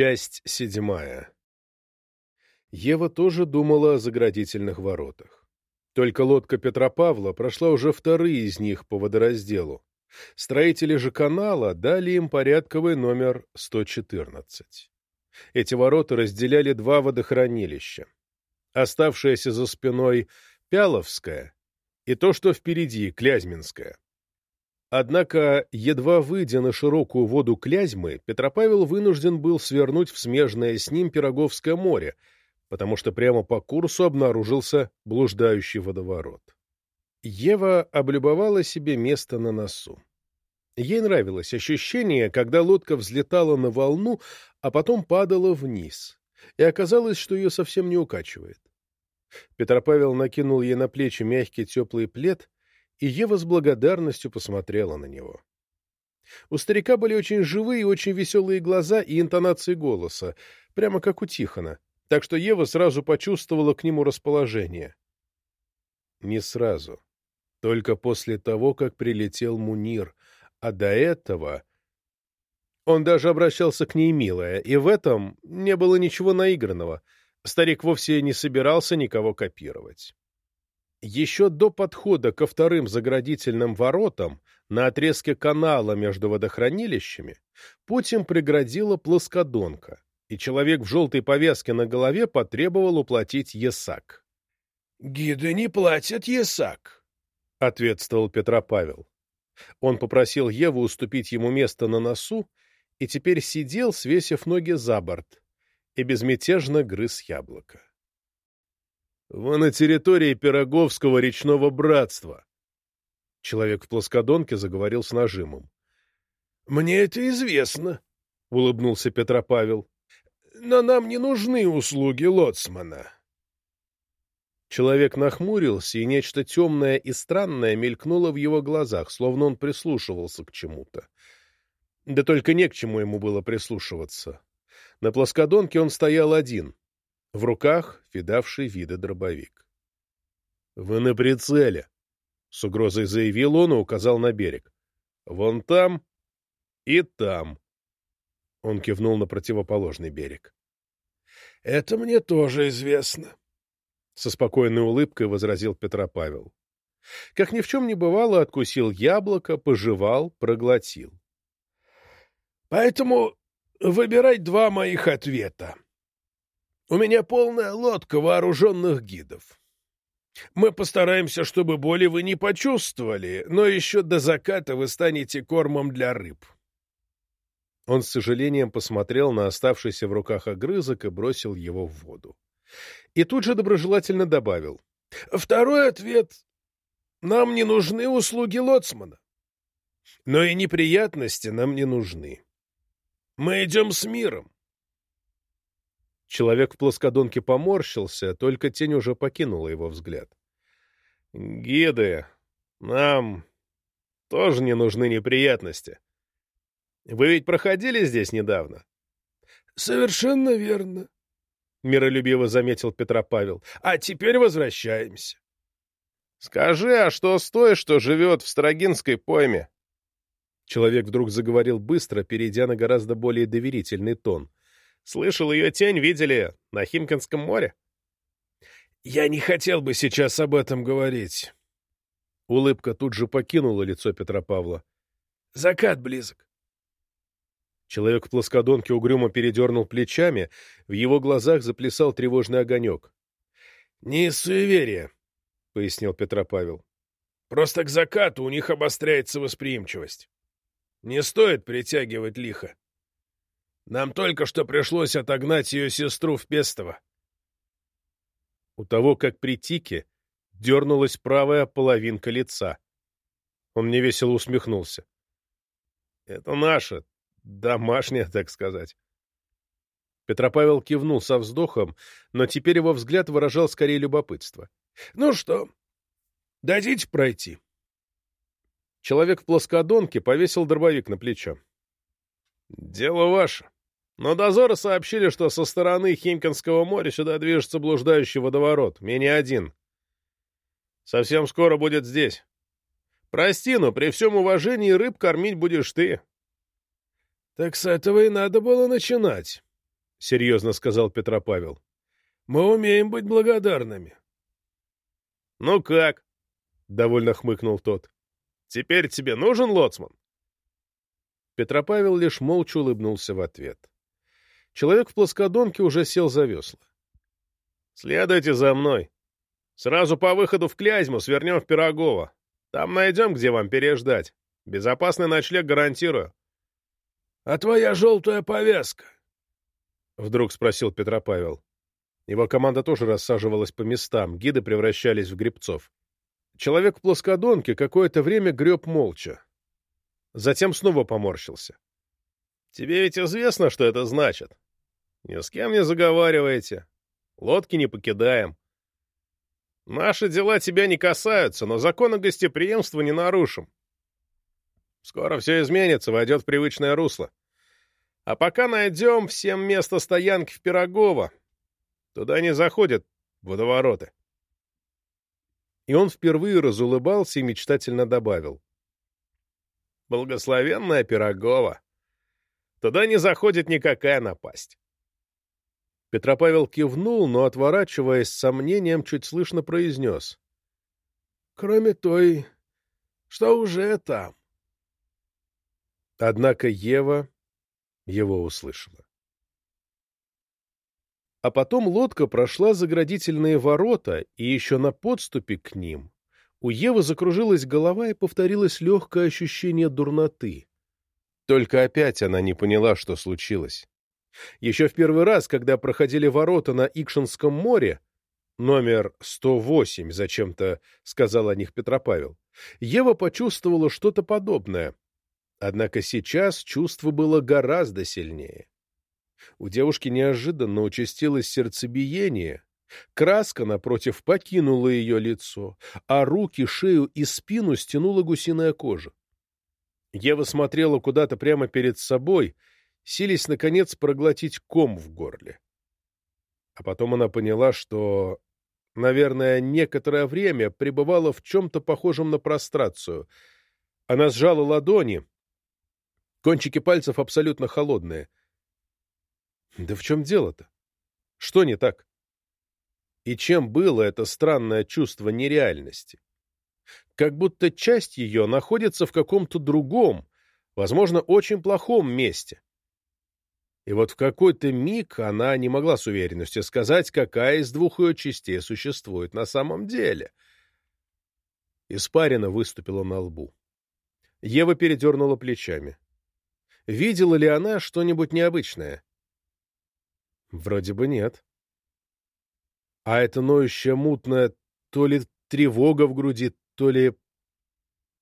Часть седьмая. Ева тоже думала о заградительных воротах. Только лодка Петропавла прошла уже вторые из них по водоразделу. Строители же канала дали им порядковый номер 114. Эти ворота разделяли два водохранилища. Оставшееся за спиной Пяловское и то, что впереди, Клязьминское. Однако, едва выйдя на широкую воду Клязьмы, Петропавел вынужден был свернуть в смежное с ним Пироговское море, потому что прямо по курсу обнаружился блуждающий водоворот. Ева облюбовала себе место на носу. Ей нравилось ощущение, когда лодка взлетала на волну, а потом падала вниз, и оказалось, что ее совсем не укачивает. Петропавел накинул ей на плечи мягкий теплый плед, и Ева с благодарностью посмотрела на него. У старика были очень живые и очень веселые глаза и интонации голоса, прямо как у Тихона, так что Ева сразу почувствовала к нему расположение. Не сразу. Только после того, как прилетел Мунир, а до этого... Он даже обращался к ней милая, и в этом не было ничего наигранного. Старик вовсе не собирался никого копировать. Еще до подхода ко вторым заградительным воротам на отрезке канала между водохранилищами путь им преградила плоскодонка, и человек в желтой повязке на голове потребовал уплатить ЕСАК. — Гиды не платят ЕСАК, — ответствовал Петропавел. Он попросил Еву уступить ему место на носу и теперь сидел, свесив ноги за борт, и безмятежно грыз яблоко. Вы на территории Пироговского речного братства. Человек в плоскодонке заговорил с нажимом. — Мне это известно, — улыбнулся Петропавел. — Но нам не нужны услуги лоцмана. Человек нахмурился, и нечто темное и странное мелькнуло в его глазах, словно он прислушивался к чему-то. Да только не к чему ему было прислушиваться. На плоскодонке он стоял один, в руках видавший виды дробовик. — Вы на прицеле, — с угрозой заявил он и указал на берег. — Вон там и там. Он кивнул на противоположный берег. — Это мне тоже известно, — со спокойной улыбкой возразил Петропавел. Как ни в чем не бывало, откусил яблоко, пожевал, проглотил. — Поэтому выбирать два моих ответа. У меня полная лодка вооруженных гидов. Мы постараемся, чтобы боли вы не почувствовали, но еще до заката вы станете кормом для рыб. Он с сожалением посмотрел на оставшийся в руках огрызок и бросил его в воду. И тут же доброжелательно добавил. Второй ответ. Нам не нужны услуги лоцмана. Но и неприятности нам не нужны. Мы идем с миром. Человек в плоскодонке поморщился, только тень уже покинула его взгляд. «Гиды, нам тоже не нужны неприятности. Вы ведь проходили здесь недавно?» «Совершенно верно», — миролюбиво заметил Петропавел. «А теперь возвращаемся». «Скажи, а что с той, что живет в Строгинской пойме?» Человек вдруг заговорил быстро, перейдя на гораздо более доверительный тон. Слышал, ее тень видели на Химкинском море. Я не хотел бы сейчас об этом говорить. Улыбка тут же покинула лицо Петра Павла. Закат близок. Человек в плоскодонке угрюмо передернул плечами, в его глазах заплясал тревожный огонек. — Не из суеверия, — пояснил Петропавел. — Просто к закату у них обостряется восприимчивость. Не стоит притягивать лихо. Нам только что пришлось отогнать ее сестру в Пестово. У того, как при тике, дернулась правая половинка лица. Он невесело усмехнулся. Это наша, домашняя, так сказать. Петропавел кивнул со вздохом, но теперь его взгляд выражал скорее любопытство. — Ну что, дадите пройти? Человек в плоскодонке повесил дробовик на плечо. — Дело ваше. Но дозоры сообщили, что со стороны Химкинского моря сюда движется блуждающий водоворот, менее один. Совсем скоро будет здесь. Прости, но при всем уважении рыб кормить будешь ты. Так с этого и надо было начинать. — серьезно сказал Петропавел. — Мы умеем быть благодарными. — Ну как? — довольно хмыкнул тот. — Теперь тебе нужен лоцман? Петропавел лишь молча улыбнулся в ответ. Человек в плоскодонке уже сел за весла. — Следуйте за мной. Сразу по выходу в Клязьму свернем в Пирогово. Там найдем, где вам переждать. Безопасный ночлег гарантирую. — А твоя желтая повязка? — вдруг спросил Петропавел. Его команда тоже рассаживалась по местам, гиды превращались в грибцов. Человек в плоскодонке какое-то время греб молча. Затем снова поморщился. — Тебе ведь известно, что это значит? Ни с кем не заговариваете. Лодки не покидаем. Наши дела тебя не касаются, но законы гостеприимства не нарушим. Скоро все изменится, войдет в привычное русло. А пока найдем всем место стоянки в Пирогово. Туда не заходят водовороты. И он впервые разулыбался и мечтательно добавил. Благословенная Пирогова. Туда не заходит никакая напасть. Петропавел кивнул, но, отворачиваясь с сомнением, чуть слышно произнес. — Кроме той, что уже там. Однако Ева его услышала. А потом лодка прошла заградительные ворота, и еще на подступе к ним у Евы закружилась голова и повторилось легкое ощущение дурноты. Только опять она не поняла, что случилось. Еще в первый раз, когда проходили ворота на Икшинском море, номер 108, зачем-то сказал о них Петропавел, Ева почувствовала что-то подобное. Однако сейчас чувство было гораздо сильнее. У девушки неожиданно участилось сердцебиение, краска, напротив, покинула ее лицо, а руки, шею и спину стянула гусиная кожа. Ева смотрела куда-то прямо перед собой — сились, наконец, проглотить ком в горле. А потом она поняла, что, наверное, некоторое время пребывала в чем-то похожем на прострацию. Она сжала ладони, кончики пальцев абсолютно холодные. Да в чем дело-то? Что не так? И чем было это странное чувство нереальности? Как будто часть ее находится в каком-то другом, возможно, очень плохом месте. И вот в какой-то миг она не могла с уверенностью сказать, какая из двух ее частей существует на самом деле. Испарина выступила на лбу. Ева передернула плечами. Видела ли она что-нибудь необычное? Вроде бы нет. А это ноющая мутная то ли тревога в груди, то ли...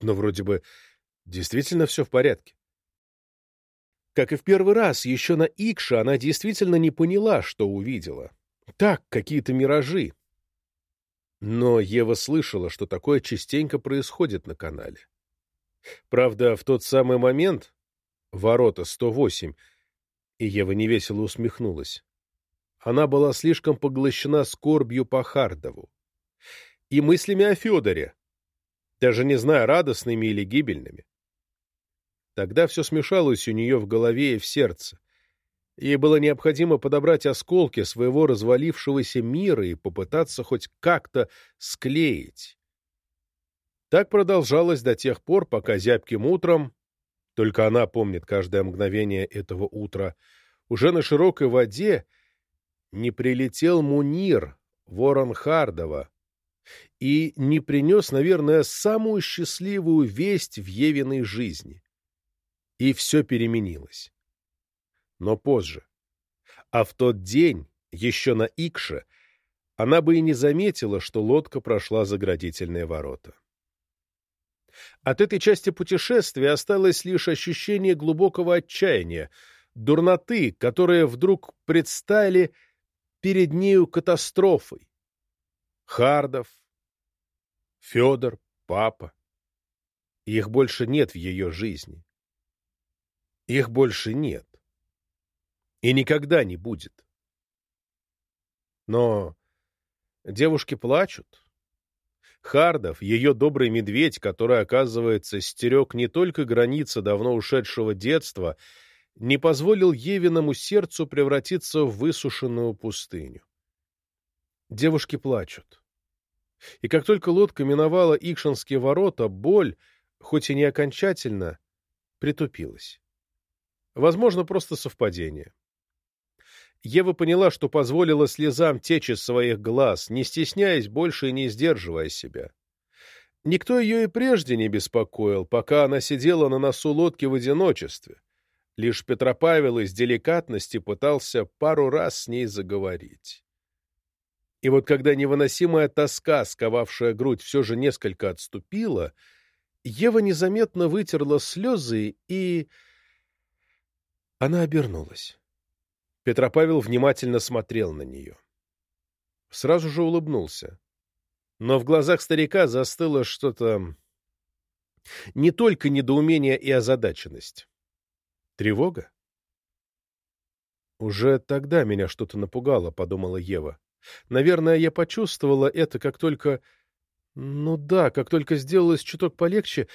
Но вроде бы действительно все в порядке. Как и в первый раз, еще на Икше она действительно не поняла, что увидела. Так, какие-то миражи. Но Ева слышала, что такое частенько происходит на канале. Правда, в тот самый момент, ворота 108, и Ева невесело усмехнулась, она была слишком поглощена скорбью по Хардову и мыслями о Федоре, даже не зная, радостными или гибельными. Тогда все смешалось у нее в голове и в сердце. Ей было необходимо подобрать осколки своего развалившегося мира и попытаться хоть как-то склеить. Так продолжалось до тех пор, пока зябким утром, только она помнит каждое мгновение этого утра, уже на широкой воде не прилетел Мунир, ворон Хардова, и не принес, наверное, самую счастливую весть в Евиной жизни и все переменилось. Но позже. А в тот день, еще на Икше, она бы и не заметила, что лодка прошла заградительные ворота. От этой части путешествия осталось лишь ощущение глубокого отчаяния, дурноты, которые вдруг предстали перед нею катастрофой. Хардов, Федор, папа. Их больше нет в ее жизни. Их больше нет. И никогда не будет. Но девушки плачут. Хардов, ее добрый медведь, который, оказывается, стерег не только границы давно ушедшего детства, не позволил Евиному сердцу превратиться в высушенную пустыню. Девушки плачут. И как только лодка миновала Икшинские ворота, боль, хоть и не окончательно, притупилась. Возможно, просто совпадение. Ева поняла, что позволила слезам течь из своих глаз, не стесняясь больше и не сдерживая себя. Никто ее и прежде не беспокоил, пока она сидела на носу лодки в одиночестве. Лишь Петропавел из деликатности пытался пару раз с ней заговорить. И вот когда невыносимая тоска, сковавшая грудь, все же несколько отступила, Ева незаметно вытерла слезы и... Она обернулась. Петропавел внимательно смотрел на нее. Сразу же улыбнулся. Но в глазах старика застыло что-то... Не только недоумение и озадаченность. Тревога? Уже тогда меня что-то напугало, подумала Ева. Наверное, я почувствовала это, как только... Ну да, как только сделалось чуток полегче,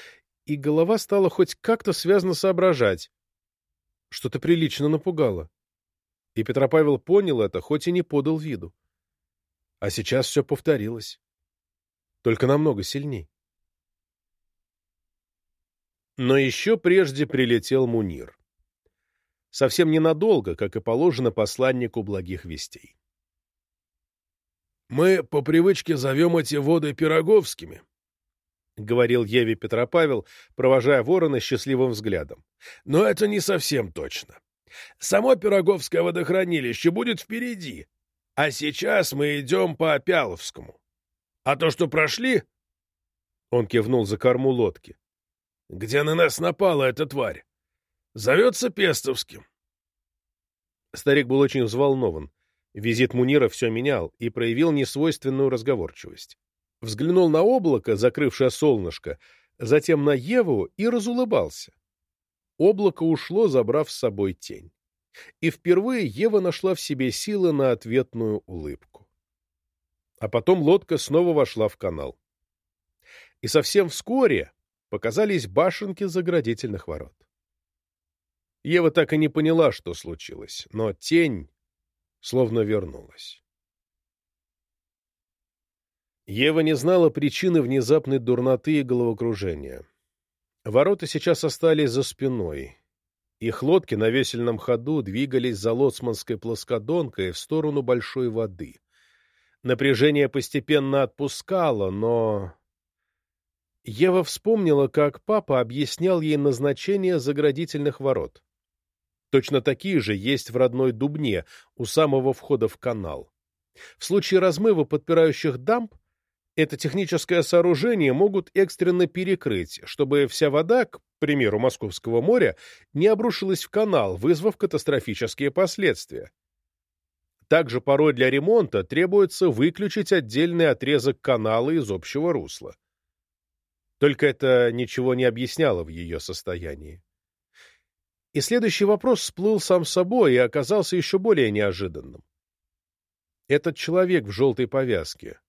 и голова стала хоть как-то связано соображать. Что-то прилично напугало. И Петропавел понял это, хоть и не подал виду. А сейчас все повторилось. Только намного сильней. Но еще прежде прилетел Мунир. Совсем ненадолго, как и положено посланнику благих вестей. «Мы по привычке зовем эти воды Пироговскими», — говорил Еве Петропавел, провожая ворона счастливым взглядом. «Но это не совсем точно. Само Пироговское водохранилище будет впереди, а сейчас мы идем по Опяловскому. А то, что прошли...» Он кивнул за корму лодки. «Где на нас напала эта тварь? Зовется Пестовским». Старик был очень взволнован. Визит Мунира все менял и проявил несвойственную разговорчивость. Взглянул на облако, закрывшее солнышко, затем на Еву и разулыбался. Облако ушло, забрав с собой тень. И впервые Ева нашла в себе силы на ответную улыбку. А потом лодка снова вошла в канал. И совсем вскоре показались башенки заградительных ворот. Ева так и не поняла, что случилось, но тень словно вернулась. Ева не знала причины внезапной дурноты и головокружения. Ворота сейчас остались за спиной. Их лодки на весельном ходу двигались за лоцманской плоскодонкой в сторону большой воды. Напряжение постепенно отпускало, но... Ева вспомнила, как папа объяснял ей назначение заградительных ворот. Точно такие же есть в родной Дубне, у самого входа в канал. В случае размыва подпирающих дамб это техническое сооружение могут экстренно перекрыть, чтобы вся вода, к примеру, Московского моря, не обрушилась в канал, вызвав катастрофические последствия. Также порой для ремонта требуется выключить отдельный отрезок канала из общего русла. Только это ничего не объясняло в ее состоянии. И следующий вопрос всплыл сам собой и оказался еще более неожиданным. Этот человек в желтой повязке,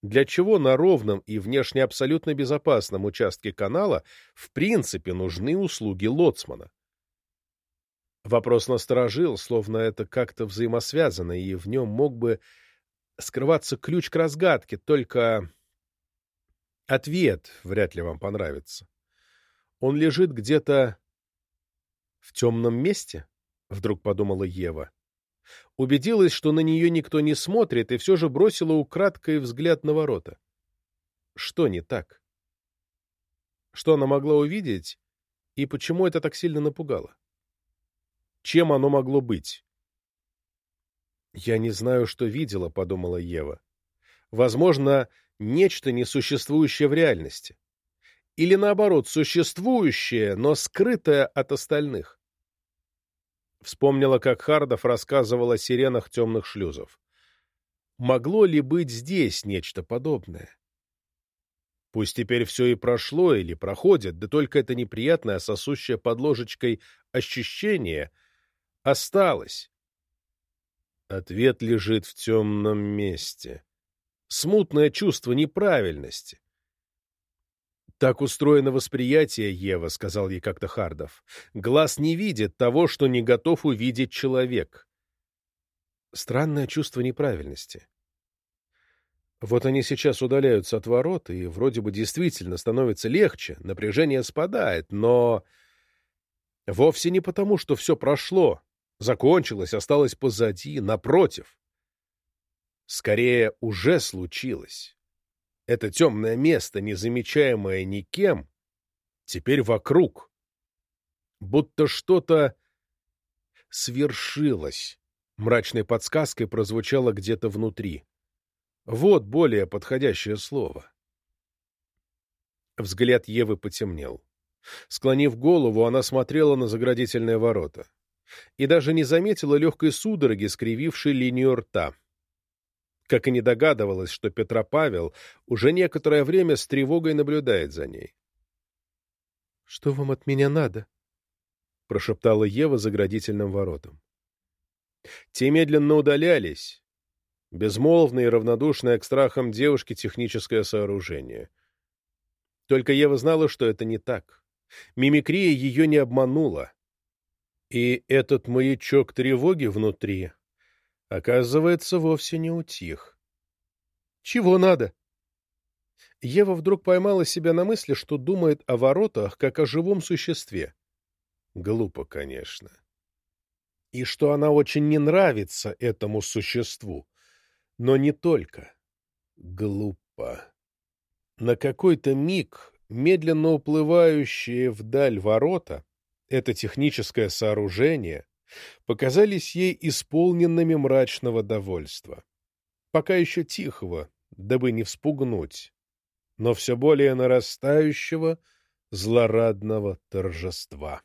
для чего на ровном и внешне абсолютно безопасном участке канала в принципе нужны услуги лоцмана. Вопрос насторожил, словно это как-то взаимосвязано, и в нем мог бы скрываться ключ к разгадке, только ответ вряд ли вам понравится. Он лежит где-то в темном месте, вдруг подумала Ева убедилась, что на нее никто не смотрит, и все же бросила украдкой взгляд на ворота. Что не так? Что она могла увидеть, и почему это так сильно напугало? Чем оно могло быть? «Я не знаю, что видела», — подумала Ева. «Возможно, нечто несуществующее в реальности. Или, наоборот, существующее, но скрытое от остальных. Вспомнила, как Хардов рассказывал о сиренах темных шлюзов. Могло ли быть здесь нечто подобное? Пусть теперь все и прошло или проходит, да только это неприятное, сосущее под ложечкой ощущение осталось. Ответ лежит в темном месте. Смутное чувство неправильности. «Так устроено восприятие, Ева», — сказал ей как-то Хардов. «Глаз не видит того, что не готов увидеть человек». Странное чувство неправильности. Вот они сейчас удаляются от ворот, и вроде бы действительно становится легче, напряжение спадает, но... Вовсе не потому, что все прошло, закончилось, осталось позади, напротив. Скорее, уже случилось. Это темное место, незамечаемое никем, теперь вокруг. Будто что-то свершилось. Мрачной подсказкой прозвучало где-то внутри. Вот более подходящее слово. Взгляд Евы потемнел. Склонив голову, она смотрела на заградительные ворота и даже не заметила легкой судороги, скривившей линию рта. Как и не догадывалась, что Петропавел уже некоторое время с тревогой наблюдает за ней. — Что вам от меня надо? — прошептала Ева заградительным воротам. Те медленно удалялись, безмолвное и равнодушное к страхам девушки техническое сооружение. Только Ева знала, что это не так. Мимикрия ее не обманула. И этот маячок тревоги внутри, оказывается, вовсе не утих. «Чего надо?» Ева вдруг поймала себя на мысли, что думает о воротах, как о живом существе. Глупо, конечно. И что она очень не нравится этому существу. Но не только. Глупо. На какой-то миг медленно уплывающие вдаль ворота, это техническое сооружение, показались ей исполненными мрачного довольства. Пока еще тихого, дабы не вспугнуть, но все более нарастающего злорадного торжества.